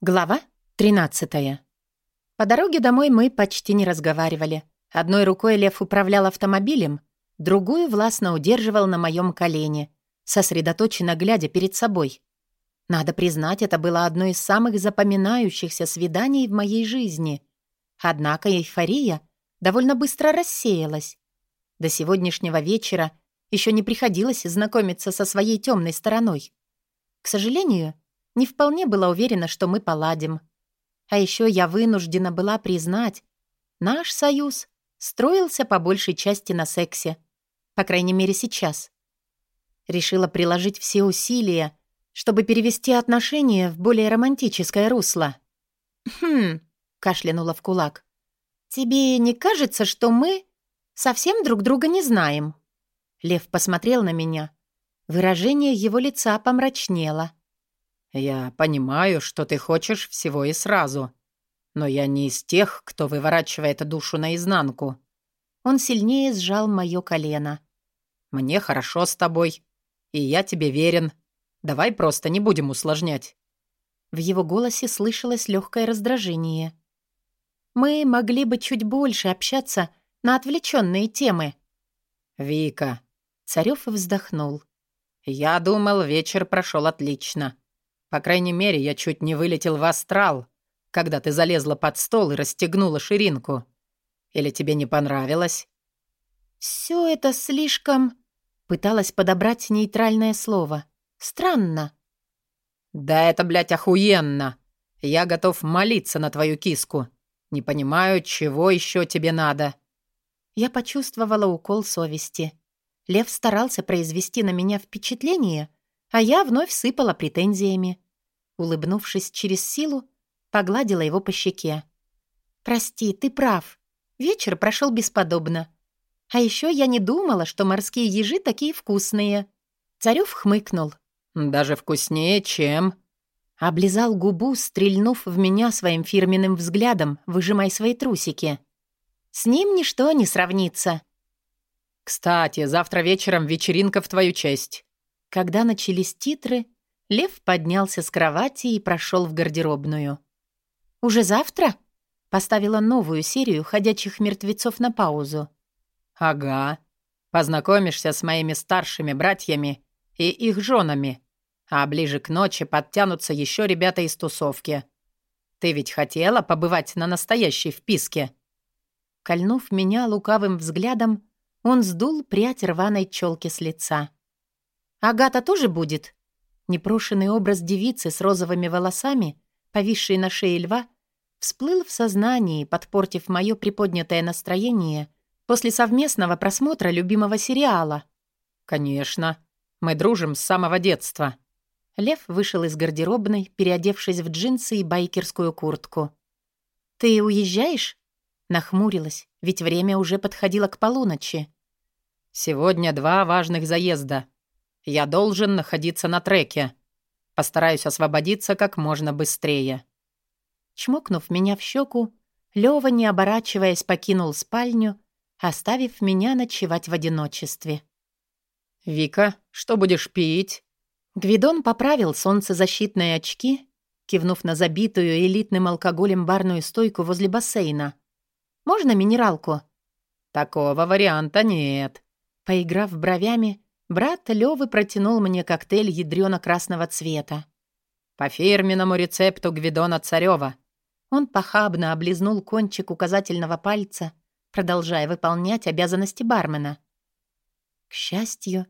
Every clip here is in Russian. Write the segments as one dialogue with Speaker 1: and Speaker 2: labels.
Speaker 1: Глава 13. По дороге домой мы почти не разговаривали. Одной рукой Лев управлял автомобилем, другую властно удерживал на моем колене, сосредоточенно глядя перед собой. Надо признать, это было одно из самых запоминающихся свиданий в моей жизни. Однако эйфория довольно быстро рассеялась. До сегодняшнего вечера еще не приходилось знакомиться со своей темной стороной. К сожалению, не вполне была уверена, что мы поладим. А еще я вынуждена была признать, наш союз строился по большей части на сексе. По крайней мере, сейчас. Решила приложить все усилия, чтобы перевести отношения в более романтическое русло. «Хм», — кашлянула в кулак. «Тебе не кажется, что мы совсем друг друга не знаем?» Лев посмотрел на меня. Выражение его лица помрачнело.
Speaker 2: «Я понимаю, что ты хочешь всего и сразу, но я не из тех, кто выворачивает душу наизнанку».
Speaker 1: Он сильнее сжал моё колено.
Speaker 2: «Мне хорошо с тобой, и я тебе верен. Давай просто не будем усложнять».
Speaker 1: В его голосе слышалось легкое раздражение. «Мы могли бы чуть больше общаться на отвлеченные темы».
Speaker 2: «Вика».
Speaker 1: Царёв вздохнул.
Speaker 2: «Я думал, вечер прошел отлично. По крайней мере, я чуть не вылетел в астрал, когда ты залезла под стол и расстегнула ширинку. Или тебе не понравилось?»
Speaker 1: «Всё это слишком...» Пыталась подобрать нейтральное слово. «Странно».
Speaker 2: «Да это, блядь, охуенно! Я готов молиться на твою киску. Не понимаю, чего ещё тебе надо».
Speaker 1: Я почувствовала укол совести. Лев старался произвести на меня впечатление, а я вновь сыпала претензиями. Улыбнувшись через силу, погладила его по щеке. «Прости, ты прав. Вечер прошел бесподобно. А еще я не думала, что морские ежи такие вкусные». Царев хмыкнул.
Speaker 2: «Даже вкуснее, чем...»
Speaker 1: Облизал губу, стрельнув в меня своим фирменным взглядом, выжимай свои трусики. «С ним ничто не сравнится».
Speaker 2: «Кстати, завтра вечером вечеринка в твою честь».
Speaker 1: Когда начались титры, Лев поднялся с кровати и прошел в гардеробную. «Уже завтра?» Поставила новую серию «Ходячих мертвецов» на паузу.
Speaker 2: «Ага. Познакомишься с моими старшими братьями и их женами, а ближе к ночи подтянутся еще ребята из тусовки. Ты ведь хотела побывать на настоящей вписке?»
Speaker 1: Кольнув меня лукавым взглядом, он сдул прядь рваной челки с лица. «Агата тоже будет?» Непрошенный образ девицы с розовыми волосами, повисшей на шее льва, всплыл в сознании, подпортив мое приподнятое настроение после совместного просмотра любимого сериала.
Speaker 2: «Конечно. Мы дружим с самого детства».
Speaker 1: Лев вышел из гардеробной, переодевшись в джинсы и байкерскую куртку. «Ты уезжаешь?» Нахмурилась, ведь время уже подходило к полуночи.
Speaker 2: «Сегодня два важных заезда», я должен находиться на треке. Постараюсь освободиться как можно быстрее».
Speaker 1: Чмокнув меня в щеку, Лёва, не оборачиваясь, покинул спальню, оставив меня ночевать в одиночестве.
Speaker 2: «Вика, что будешь пить?»
Speaker 1: Гвидон поправил солнцезащитные очки, кивнув на забитую элитным алкоголем барную стойку возле бассейна. «Можно минералку?»
Speaker 2: «Такого варианта нет».
Speaker 1: Поиграв бровями, Брат Лёвы протянул мне коктейль ядрёно-красного цвета.
Speaker 2: «По фирменному рецепту Гвидона Царёва».
Speaker 1: Он похабно облизнул кончик указательного пальца, продолжая выполнять обязанности бармена. К счастью,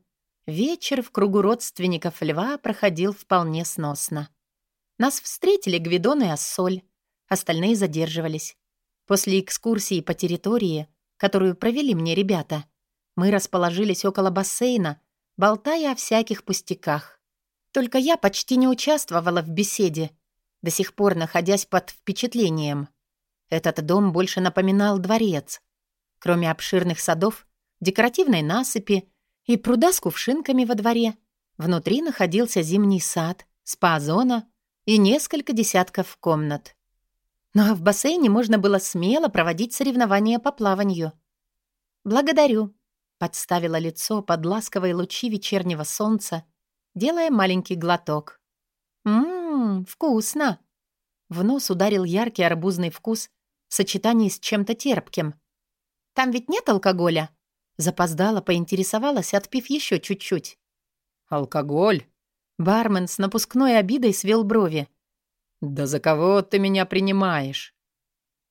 Speaker 1: вечер в кругу родственников льва проходил вполне сносно. Нас встретили Гвидон и Ассоль, остальные задерживались. После экскурсии по территории, которую провели мне ребята, мы расположились около бассейна, болтая о всяких пустяках. Только я почти не участвовала в беседе, до сих пор находясь под впечатлением. Этот дом больше напоминал дворец. Кроме обширных садов, декоративной насыпи и пруда с кувшинками во дворе, внутри находился зимний сад, спа-зона и несколько десятков комнат. Но в бассейне можно было смело проводить соревнования по плаванию. «Благодарю», Подставила лицо под ласковые лучи вечернего солнца, делая маленький глоток. «Ммм, вкусно!» В нос ударил яркий арбузный вкус в сочетании с чем-то терпким. «Там ведь нет алкоголя?» Запоздала, поинтересовалась, отпив еще чуть-чуть.
Speaker 2: «Алкоголь?»
Speaker 1: Бармен с напускной обидой свел брови.
Speaker 2: «Да за кого ты меня принимаешь?»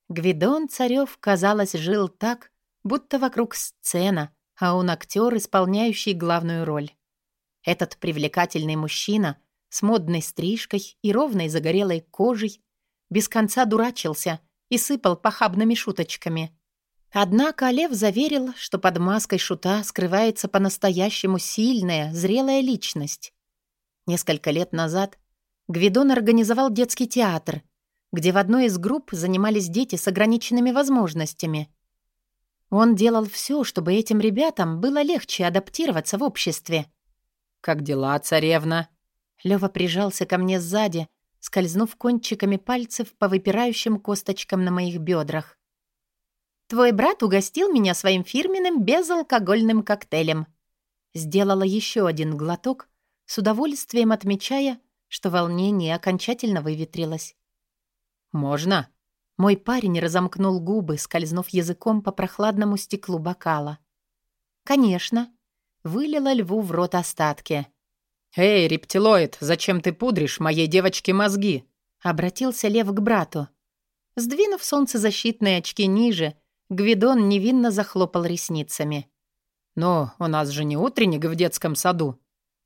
Speaker 1: Гвидон Царев, казалось, жил так, будто вокруг сцена, а он актер, исполняющий главную роль. Этот привлекательный мужчина с модной стрижкой и ровной загорелой кожей без конца дурачился и сыпал похабными шуточками. Однако Лев заверил, что под маской шута скрывается по-настоящему сильная, зрелая личность. Несколько лет назад Гвидон организовал детский театр, где в одной из групп занимались дети с ограниченными возможностями. Он делал все, чтобы этим ребятам было легче адаптироваться в обществе.
Speaker 2: «Как дела, царевна?»
Speaker 1: Лёва прижался ко мне сзади, скользнув кончиками пальцев по выпирающим косточкам на моих бедрах. «Твой брат угостил меня своим фирменным безалкогольным коктейлем». Сделала еще один глоток, с удовольствием отмечая, что волнение окончательно выветрилось.
Speaker 2: «Можно?»
Speaker 1: Мой парень разомкнул губы, скользнув языком по прохладному стеклу бокала. «Конечно». Вылила льву в рот остатки.
Speaker 2: «Эй, рептилоид, зачем ты пудришь моей девочке мозги?»
Speaker 1: Обратился лев к брату. Сдвинув солнцезащитные очки ниже, Гвидон невинно захлопал ресницами.
Speaker 2: «Но у нас же не утренник в детском саду.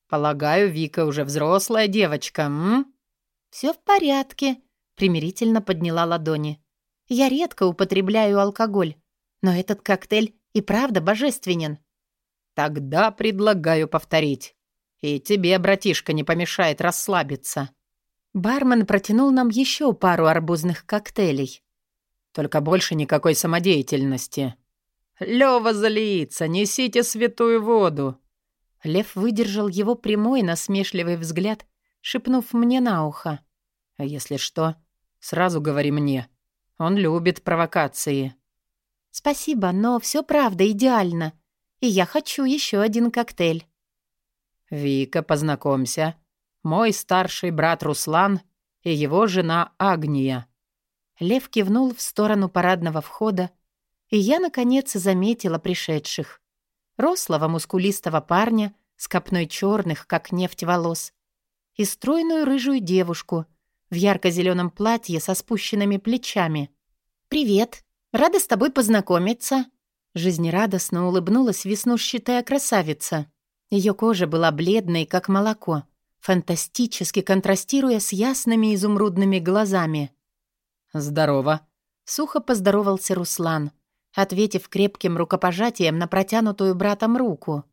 Speaker 2: Полагаю, Вика уже взрослая девочка, м?»
Speaker 1: «Все в порядке», — примирительно подняла ладони. «Я редко употребляю алкоголь, но этот коктейль и правда божественен».
Speaker 2: «Тогда предлагаю повторить. И тебе, братишка, не помешает расслабиться».
Speaker 1: Бармен протянул нам еще пару арбузных коктейлей.
Speaker 2: Только больше никакой самодеятельности. Лёва злится, несите святую воду.
Speaker 1: Лев выдержал его прямой насмешливый взгляд, шепнув мне на ухо.
Speaker 2: А если что, сразу говори мне. Он любит провокации.
Speaker 1: Спасибо, но все правда идеально. И я хочу еще один коктейль.
Speaker 2: Вика, познакомься. Мой старший брат Руслан и его жена Агния.
Speaker 1: Лев кивнул в сторону парадного входа, и я, наконец, заметила пришедших. Рослого мускулистого парня с копной черных, как нефть волос, и стройную рыжую девушку в ярко-зеленом платье со спущенными плечами. «Привет! Рада с тобой познакомиться!» Жизнерадостно улыбнулась веснушчатая красавица. Ее кожа была бледной, как молоко, фантастически контрастируя с ясными изумрудными глазами.
Speaker 2: «Здорово», —
Speaker 1: сухо поздоровался Руслан, ответив крепким рукопожатием на протянутую братом руку.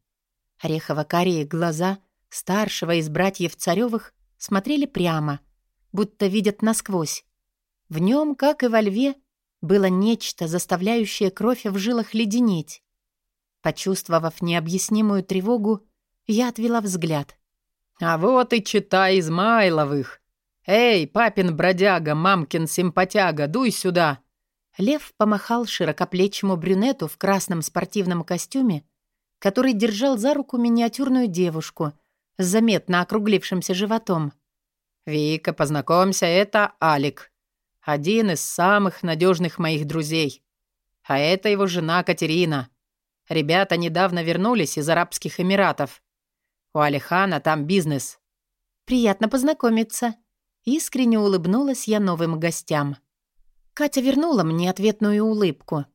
Speaker 1: Орехово-карие глаза старшего из братьев Царёвых смотрели прямо, будто видят насквозь. В нем, как и во льве, было нечто, заставляющее кровь в жилах леденеть. Почувствовав необъяснимую тревогу, я отвела взгляд.
Speaker 2: «А вот и чита Измайловых!» «Эй, папин бродяга, мамкин симпатяга, дуй сюда!»
Speaker 1: Лев помахал широкоплечему брюнету в красном спортивном костюме, который держал за руку миниатюрную девушку с заметно округлившимся животом.
Speaker 2: «Вика, познакомься, это Алик, один из самых надежных моих друзей. А это его жена Катерина. Ребята недавно вернулись из Арабских Эмиратов. У Алихана там бизнес».
Speaker 1: «Приятно познакомиться», Искренне улыбнулась я новым гостям. Катя вернула мне ответную улыбку.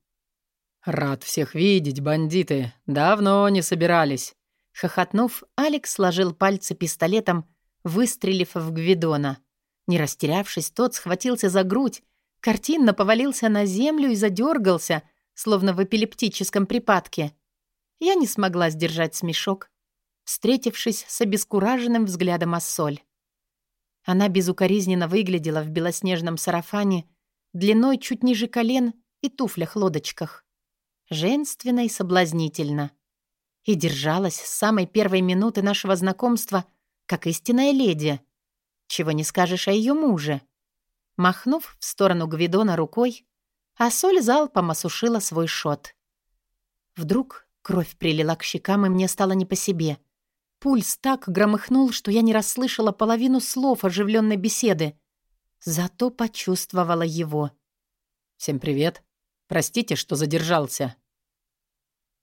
Speaker 2: «Рад всех видеть, бандиты. Давно не собирались».
Speaker 1: Хохотнув, Алекс сложил пальцы пистолетом, выстрелив в Гвидона. Не растерявшись, тот схватился за грудь, картинно повалился на землю и задергался, словно в эпилептическом припадке. Я не смогла сдержать смешок, встретившись с обескураженным взглядом Ассоль. Она безукоризненно выглядела в белоснежном сарафане, длиной чуть ниже колен и туфлях-лодочках. Женственно и соблазнительно. И держалась с самой первой минуты нашего знакомства, как истинная леди. Чего не скажешь о ее муже. Махнув в сторону Гвидона рукой, а соль залпом осушила свой шот. Вдруг кровь прилила к щекам, и мне стало не по себе — Пульс так громыхнул, что я не расслышала половину слов оживленной беседы. Зато почувствовала его.
Speaker 2: «Всем привет. Простите, что задержался».